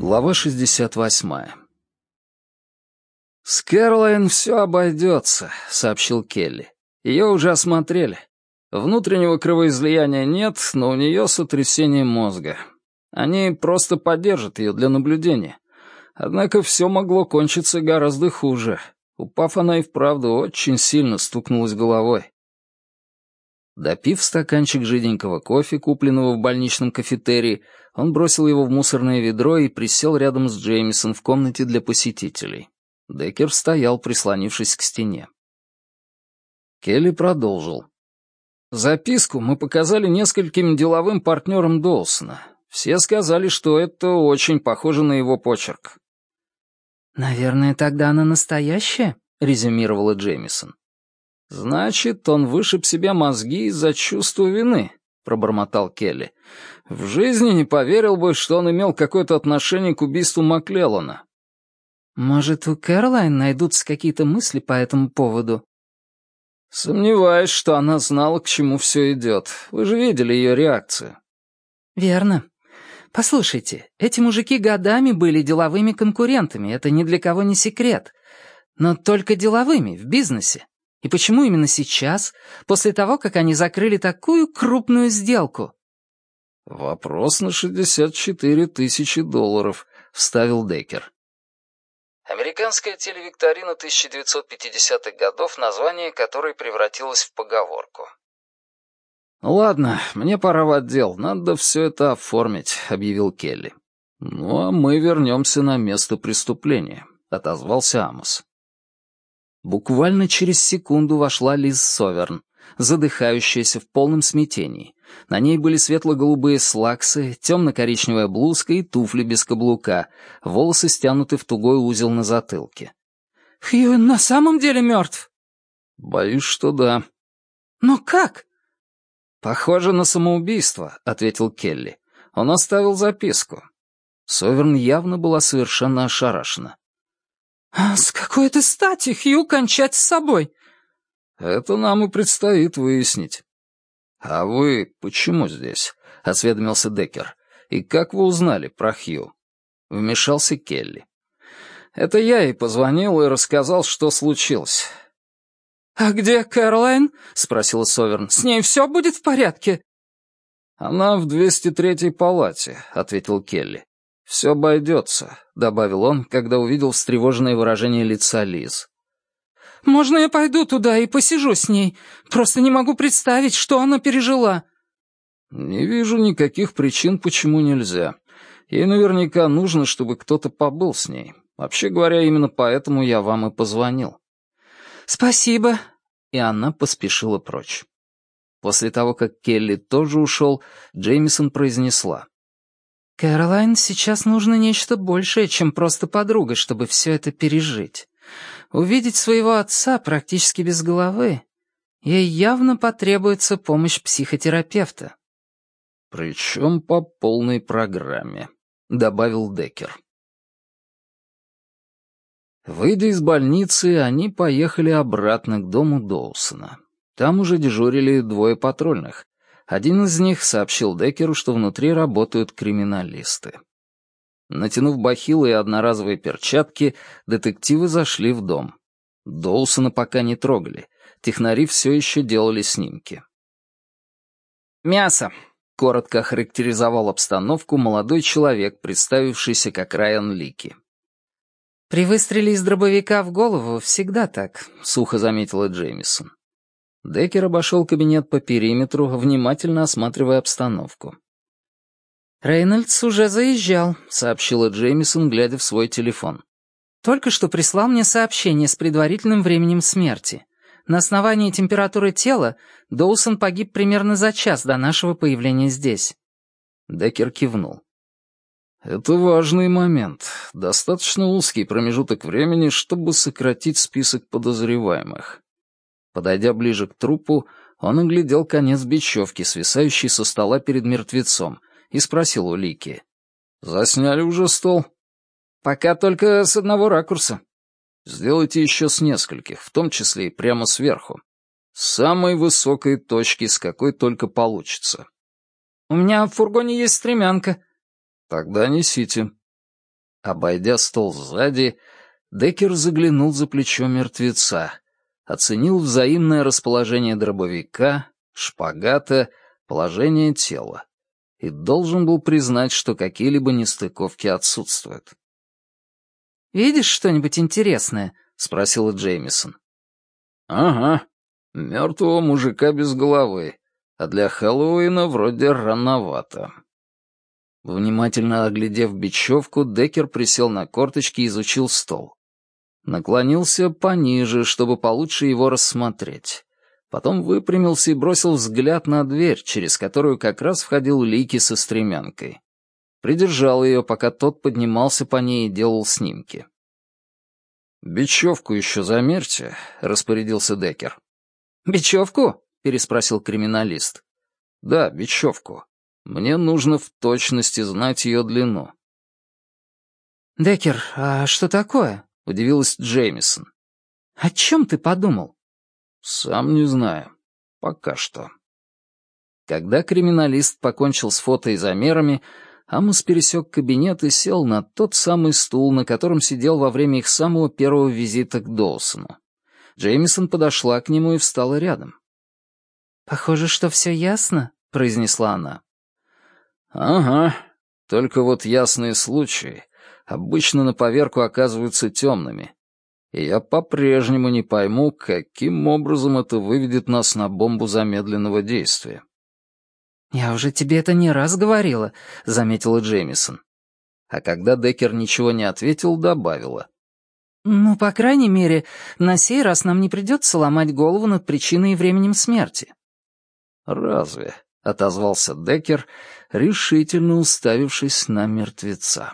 Глава 68. «С Кэролайн все обойдется», — сообщил Келли. «Ее уже осмотрели. Внутреннего кровоизлияния нет, но у нее сотрясение мозга. Они просто поддержат ее для наблюдения. Однако все могло кончиться гораздо хуже. Упав, она и вправду очень сильно стукнулась головой. Допив стаканчик жиденького кофе, купленного в больничном кафетерии, он бросил его в мусорное ведро и присел рядом с Джеймисон в комнате для посетителей. Деккер стоял, прислонившись к стене. Келли продолжил. «Записку мы показали нескольким деловым партнерам Доусона. Все сказали, что это очень похоже на его почерк». «Наверное, тогда она настоящая?» — резюмировала Джеймисон. «Значит, он вышиб себе мозги из-за чувства вины», — пробормотал Келли. «В жизни не поверил бы, что он имел какое-то отношение к убийству Маклеллана». «Может, у Кэролайн найдутся какие-то мысли по этому поводу?» «Сомневаюсь, что она знала, к чему все идет. Вы же видели ее реакцию». «Верно. Послушайте, эти мужики годами были деловыми конкурентами, это ни для кого не секрет. Но только деловыми, в бизнесе. И почему именно сейчас, после того, как они закрыли такую крупную сделку? «Вопрос на 64 тысячи долларов», — вставил Деккер. Американская телевикторина 1950-х годов, название которой превратилось в поговорку. «Ладно, мне пора в отдел, надо все это оформить», — объявил Келли. «Ну, а мы вернемся на место преступления», — отозвался Амос. Буквально через секунду вошла Лиз Соверн, задыхающаяся в полном смятении. На ней были светло-голубые слаксы, темно-коричневая блузка и туфли без каблука, волосы стянуты в тугой узел на затылке. «Хью на самом деле мертв?» «Боюсь, что да». «Но как?» «Похоже на самоубийство», — ответил Келли. Он оставил записку. Соверн явно была совершенно ошарашена. «А с какой это стати Хью кончать с собой?» «Это нам и предстоит выяснить». «А вы почему здесь?» — осведомился Деккер. «И как вы узнали про Хью?» Вмешался Келли. «Это я ей позвонил и рассказал, что случилось». «А где Кэролайн?» — спросила Соверн. «С ней все будет в порядке?» «Она в 203-й палате», — ответил Келли. «Все обойдется», — добавил он, когда увидел встревоженное выражение лица Лиз. «Можно я пойду туда и посижу с ней? Просто не могу представить, что она пережила». «Не вижу никаких причин, почему нельзя. Ей наверняка нужно, чтобы кто-то побыл с ней. Вообще говоря, именно поэтому я вам и позвонил». «Спасибо». И она поспешила прочь. После того, как Келли тоже ушел, Джеймисон произнесла. Кэролайн сейчас нужно нечто большее, чем просто подруга, чтобы все это пережить. Увидеть своего отца практически без головы. Ей явно потребуется помощь психотерапевта. «Причем по полной программе», — добавил Деккер. Выйдя из больницы, они поехали обратно к дому Доусона. Там уже дежурили двое патрульных, один из них сообщил Деккеру, что внутри работают криминалисты. Натянув бахилы и одноразовые перчатки, детективы зашли в дом. Доусона пока не трогали. Технари все еще делали снимки. «Мясо», — коротко охарактеризовал обстановку молодой человек, представившийся как Райан Лики. «При выстреле из дробовика в голову всегда так», — сухо заметила Джеймисон. Деккер обошел кабинет по периметру, внимательно осматривая обстановку. «Рейнольдс уже заезжал», — сообщила Джеймисон, глядя в свой телефон. «Только что прислал мне сообщение с предварительным временем смерти. На основании температуры тела Доусон погиб примерно за час до нашего появления здесь». Деккер кивнул. «Это важный момент. Достаточно узкий промежуток времени, чтобы сократить список подозреваемых. Подойдя ближе к трупу, он оглядел конец бечевки, свисающий со стола перед мертвецом, и спросил у Лики. «Засняли уже стол?» «Пока только с одного ракурса». «Сделайте еще с нескольких, в том числе и прямо сверху. С самой высокой точки, с какой только получится». «У меня в фургоне есть стремянка». «Тогда несите». Обойдя стол сзади, Деккер заглянул за плечо мертвеца, оценил взаимное расположение дробовика, шпагата, положение тела и должен был признать, что какие-либо нестыковки отсутствуют. «Видишь что-нибудь интересное?» — спросила Джеймисон. «Ага, мертвого мужика без головы, а для Хэллоуина вроде рановато». Внимательно оглядев бечевку, Деккер присел на корточки и изучил стол. Наклонился пониже, чтобы получше его рассмотреть. Потом выпрямился и бросил взгляд на дверь, через которую как раз входил Лики со стремянкой. Придержал ее, пока тот поднимался по ней и делал снимки. «Бечевку еще замерьте», — распорядился Деккер. «Бечевку?» — переспросил криминалист. «Да, бечевку. Мне нужно в точности знать ее длину». «Деккер, а что такое?» — удивилась Джеймисон. «О чем ты подумал?» «Сам не знаю. Пока что». Когда криминалист покончил с фото и замерами, Амос пересек кабинет и сел на тот самый стул, на котором сидел во время их самого первого визита к Доусону. Джеймисон подошла к нему и встала рядом. «Похоже, что все ясно», — произнесла она. «Ага, только вот ясные случаи обычно на поверку оказываются темными. И я по-прежнему не пойму, каким образом это выведет нас на бомбу замедленного действия». «Я уже тебе это не раз говорила», — заметила Джеймисон. А когда Деккер ничего не ответил, добавила. «Ну, по крайней мере, на сей раз нам не придется ломать голову над причиной и временем смерти». «Разве?» — отозвался Деккер, решительно уставившись на мертвеца.